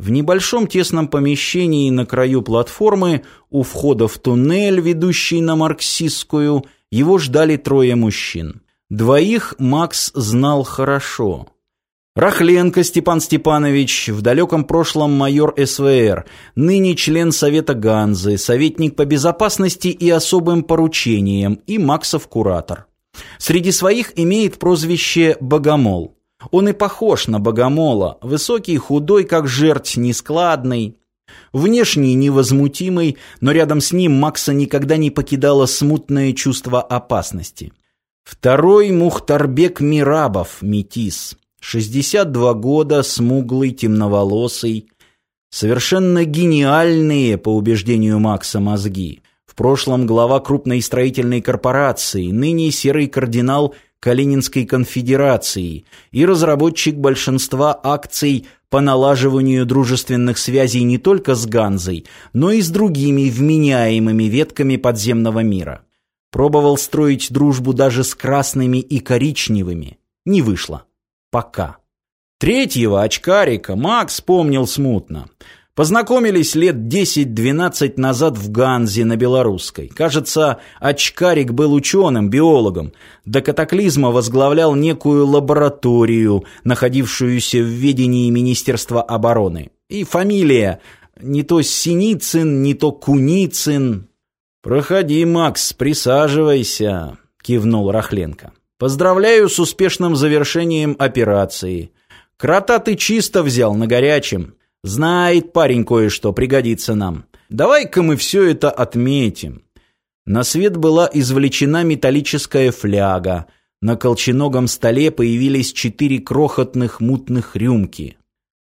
В небольшом тесном помещении на краю платформы, у входа в туннель, ведущий на Марксистскую, его ждали трое мужчин. Двоих Макс знал хорошо. Рахленко Степан Степанович, в далеком прошлом майор СВР, ныне член Совета Ганзы, советник по безопасности и особым поручениям и Максов куратор. Среди своих имеет прозвище «Богомол». Он и похож на Богомола, высокий, худой, как жерть, нескладный. Внешний, невозмутимый, но рядом с ним Макса никогда не покидало смутное чувство опасности. Второй Мухтарбек Мирабов, метис. 62 года, смуглый, темноволосый. Совершенно гениальные, по убеждению Макса, мозги. В прошлом глава крупной строительной корпорации, ныне серый кардинал Калининской конфедерации и разработчик большинства акций по налаживанию дружественных связей не только с Ганзой, но и с другими вменяемыми ветками подземного мира. Пробовал строить дружбу даже с красными и коричневыми. Не вышло. Пока. Третьего очкарика Макс помнил смутно. Познакомились лет 10-12 назад в Ганзе на Белорусской. Кажется, очкарик был ученым, биологом. До катаклизма возглавлял некую лабораторию, находившуюся в ведении Министерства обороны. И фамилия не то Синицын, не то Куницын. «Проходи, Макс, присаживайся», — кивнул Рахленко. Поздравляю с успешным завершением операции. Крота ты чисто взял на горячем. Знает парень кое-что, пригодится нам. Давай-ка мы все это отметим. На свет была извлечена металлическая фляга. На колченогом столе появились четыре крохотных мутных рюмки.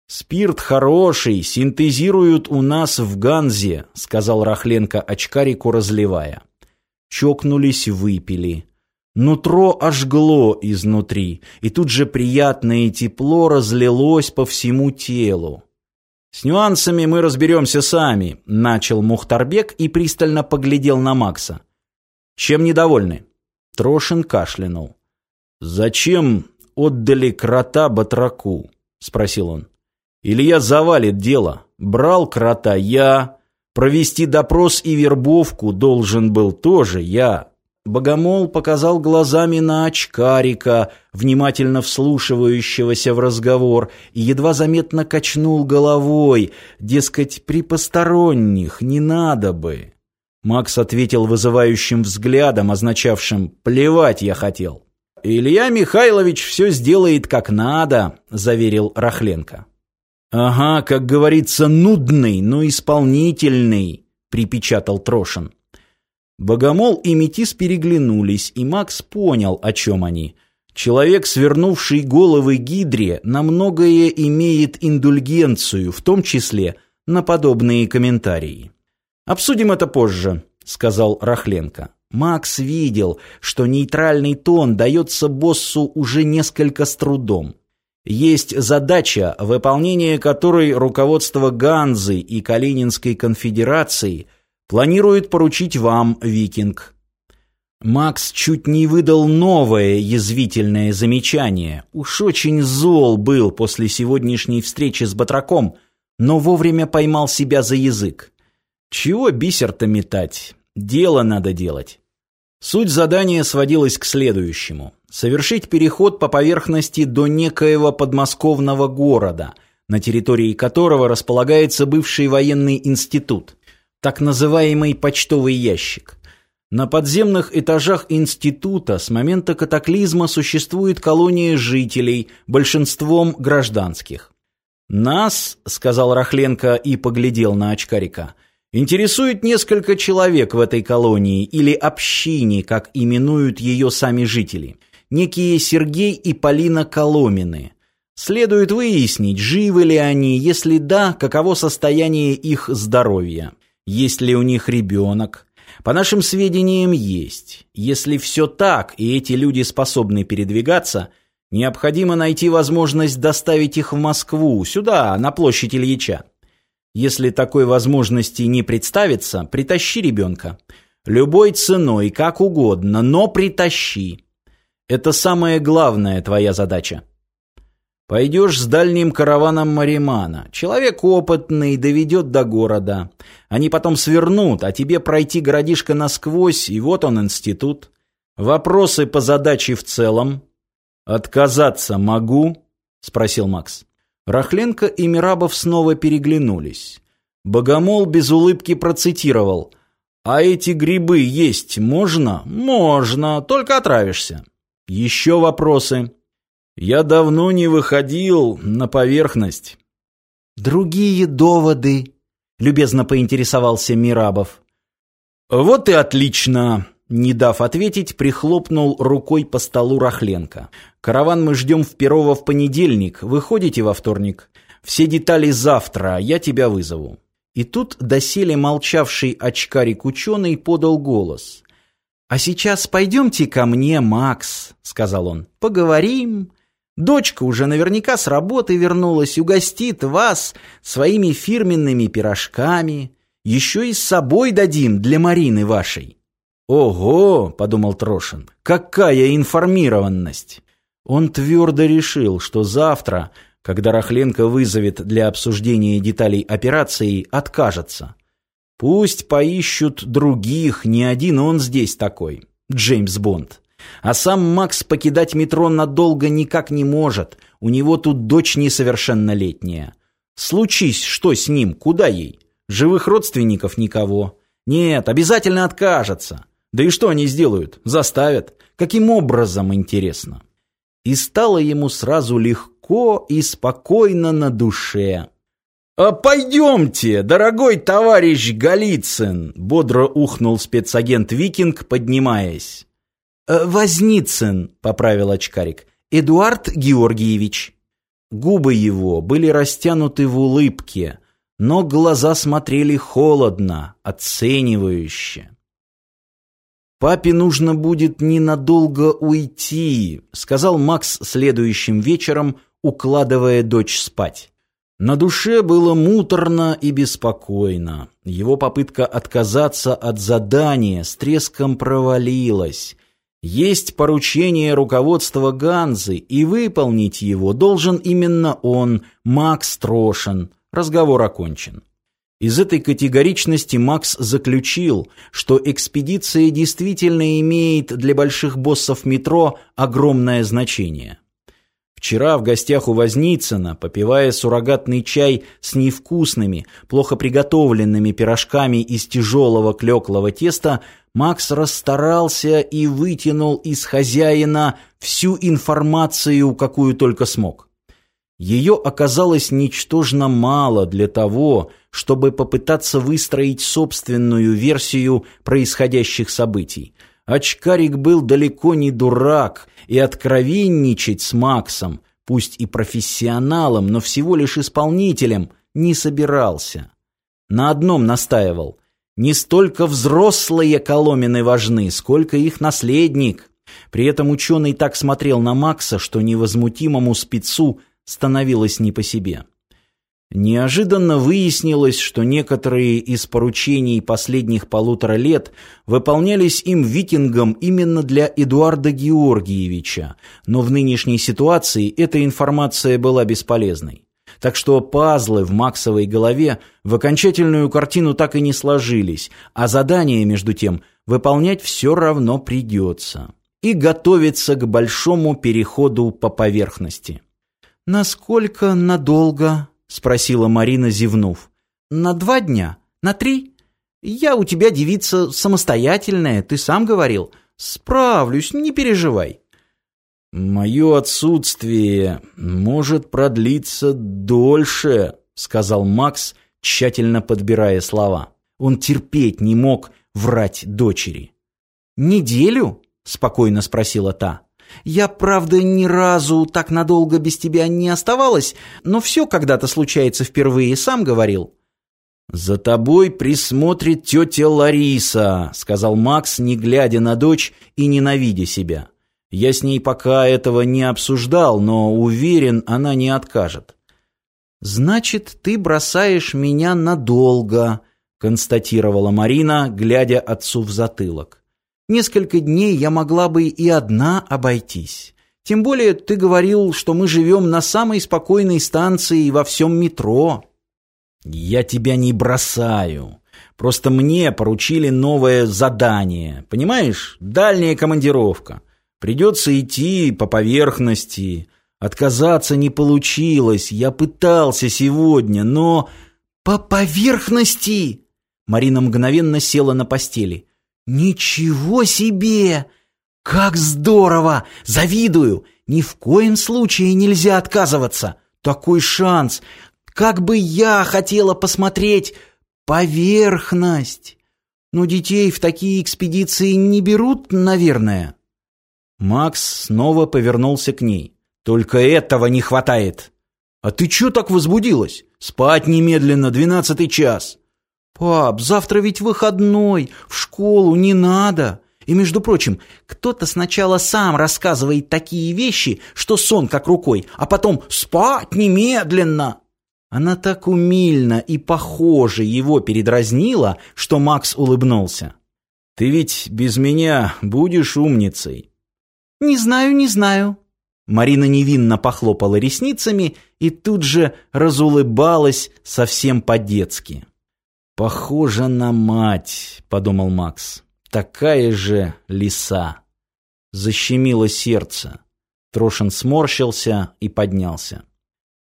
«Спирт хороший, синтезируют у нас в Ганзе», — сказал Рахленко очкарику, разливая. Чокнулись, выпили. Нутро ожгло изнутри, и тут же приятное тепло разлилось по всему телу. «С нюансами мы разберемся сами», — начал Мухтарбек и пристально поглядел на Макса. «Чем недовольны?» Трошин кашлянул. «Зачем отдали крота батраку?» — спросил он. «Илья завалит дело. Брал крота я. Провести допрос и вербовку должен был тоже я. Богомол показал глазами на очкарика, внимательно вслушивающегося в разговор, и едва заметно качнул головой, дескать, при посторонних не надо бы. Макс ответил вызывающим взглядом, означавшим «плевать я хотел». «Илья Михайлович все сделает как надо», — заверил Рахленко. «Ага, как говорится, нудный, но исполнительный», — припечатал Трошин. Богомол и Метис переглянулись, и Макс понял, о чем они. Человек, свернувший головы Гидре, на многое имеет индульгенцию, в том числе на подобные комментарии. «Обсудим это позже», — сказал Рахленко. Макс видел, что нейтральный тон дается боссу уже несколько с трудом. Есть задача, выполнение которой руководство Ганзы и Калининской конфедерации – Планирует поручить вам, Викинг. Макс чуть не выдал новое язвительное замечание. Уж очень зол был после сегодняшней встречи с Батраком, но вовремя поймал себя за язык. Чего бисер-то метать? Дело надо делать. Суть задания сводилась к следующему. Совершить переход по поверхности до некоего подмосковного города, на территории которого располагается бывший военный институт так называемый почтовый ящик. На подземных этажах института с момента катаклизма существует колония жителей, большинством гражданских. «Нас», — сказал Рахленко и поглядел на очкарика, — «интересует несколько человек в этой колонии или общине, как именуют ее сами жители. Некие Сергей и Полина Коломины». Следует выяснить, живы ли они, если да, каково состояние их здоровья. Есть ли у них ребенок? По нашим сведениям, есть. Если все так, и эти люди способны передвигаться, необходимо найти возможность доставить их в Москву, сюда, на площадь Ильича. Если такой возможности не представится, притащи ребенка. Любой ценой, как угодно, но притащи. Это самая главная твоя задача. Пойдешь с дальним караваном Маримана. Человек опытный, доведет до города. Они потом свернут, а тебе пройти городишко насквозь, и вот он институт. Вопросы по задаче в целом. Отказаться могу? Спросил Макс. Рахленко и Мирабов снова переглянулись. Богомол без улыбки процитировал. «А эти грибы есть можно?» «Можно, только отравишься». «Еще вопросы?» Я давно не выходил на поверхность. Другие доводы, любезно поинтересовался Мирабов. Вот и отлично, не дав ответить, прихлопнул рукой по столу Рахленко. Караван мы ждем в Перово в понедельник, выходите во вторник. Все детали завтра, я тебя вызову. И тут доселе молчавший очкарик-ученый подал голос. «А сейчас пойдемте ко мне, Макс», — сказал он. «Поговорим, Дочка уже наверняка с работы вернулась, угостит вас своими фирменными пирожками. Еще и с собой дадим для Марины вашей. «Ого!» — подумал Трошин. «Какая информированность!» Он твердо решил, что завтра, когда Рахленко вызовет для обсуждения деталей операции, откажется. Пусть поищут других, не один он здесь такой, Джеймс Бонд. А сам Макс покидать метро надолго никак не может. У него тут дочь несовершеннолетняя. Случись, что с ним, куда ей? Живых родственников никого. Нет, обязательно откажется. Да и что они сделают? Заставят. Каким образом, интересно? И стало ему сразу легко и спокойно на душе. «А пойдемте, дорогой товарищ Голицын!» Бодро ухнул спецагент Викинг, поднимаясь. Э, «Возницын», — поправил очкарик. «Эдуард Георгиевич». Губы его были растянуты в улыбке, но глаза смотрели холодно, оценивающе. «Папе нужно будет ненадолго уйти», — сказал Макс следующим вечером, укладывая дочь спать. На душе было муторно и беспокойно. Его попытка отказаться от задания с треском провалилась. Есть поручение руководства Ганзы, и выполнить его должен именно он, Макс Трошин. Разговор окончен. Из этой категоричности Макс заключил, что экспедиция действительно имеет для больших боссов метро огромное значение. Вчера в гостях у Возницына, попивая суррогатный чай с невкусными, плохо приготовленными пирожками из тяжелого клеклого теста, Макс расстарался и вытянул из хозяина всю информацию, какую только смог. Ее оказалось ничтожно мало для того, чтобы попытаться выстроить собственную версию происходящих событий. Очкарик был далеко не дурак, и откровенничать с Максом, пусть и профессионалом, но всего лишь исполнителем, не собирался. На одном настаивал – не столько взрослые Коломины важны, сколько их наследник. При этом ученый так смотрел на Макса, что невозмутимому спецу становилось не по себе. Неожиданно выяснилось, что некоторые из поручений последних полутора лет выполнялись им викингом именно для Эдуарда Георгиевича, но в нынешней ситуации эта информация была бесполезной. Так что пазлы в Максовой голове в окончательную картину так и не сложились, а задание, между тем, выполнять все равно придется. И готовиться к большому переходу по поверхности. «Насколько надолго?» — спросила Марина, зевнув. «На два дня? На три? Я у тебя девица самостоятельная, ты сам говорил. Справлюсь, не переживай». «Мое отсутствие может продлиться дольше», — сказал Макс, тщательно подбирая слова. Он терпеть не мог врать дочери. «Неделю?» — спокойно спросила та. «Я, правда, ни разу так надолго без тебя не оставалась, но все когда-то случается впервые, сам говорил». «За тобой присмотрит тетя Лариса», — сказал Макс, не глядя на дочь и ненавидя себя. Я с ней пока этого не обсуждал, но уверен, она не откажет. «Значит, ты бросаешь меня надолго», — констатировала Марина, глядя отцу в затылок. «Несколько дней я могла бы и одна обойтись. Тем более ты говорил, что мы живем на самой спокойной станции во всем метро». «Я тебя не бросаю. Просто мне поручили новое задание. Понимаешь? Дальняя командировка. Придется идти по поверхности. Отказаться не получилось. Я пытался сегодня, но... По поверхности? Марина мгновенно села на постели. Ничего себе! Как здорово! Завидую! Ни в коем случае нельзя отказываться. Такой шанс. Как бы я хотела посмотреть поверхность. Но детей в такие экспедиции не берут, наверное. Макс снова повернулся к ней. Только этого не хватает. А ты чё так возбудилась? Спать немедленно, двенадцатый час. Пап, завтра ведь выходной, в школу не надо. И, между прочим, кто-то сначала сам рассказывает такие вещи, что сон как рукой, а потом спать немедленно. Она так умильно и похоже его передразнила, что Макс улыбнулся. «Ты ведь без меня будешь умницей». «Не знаю, не знаю», Марина невинно похлопала ресницами и тут же разулыбалась совсем по-детски. «Похожа на мать», — подумал Макс. «Такая же лиса». Защемило сердце. Трошин сморщился и поднялся.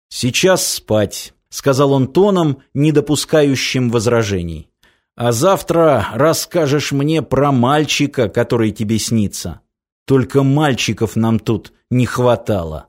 «Сейчас спать», — сказал он тоном, не допускающим возражений. «А завтра расскажешь мне про мальчика, который тебе снится». Только мальчиков нам тут не хватало.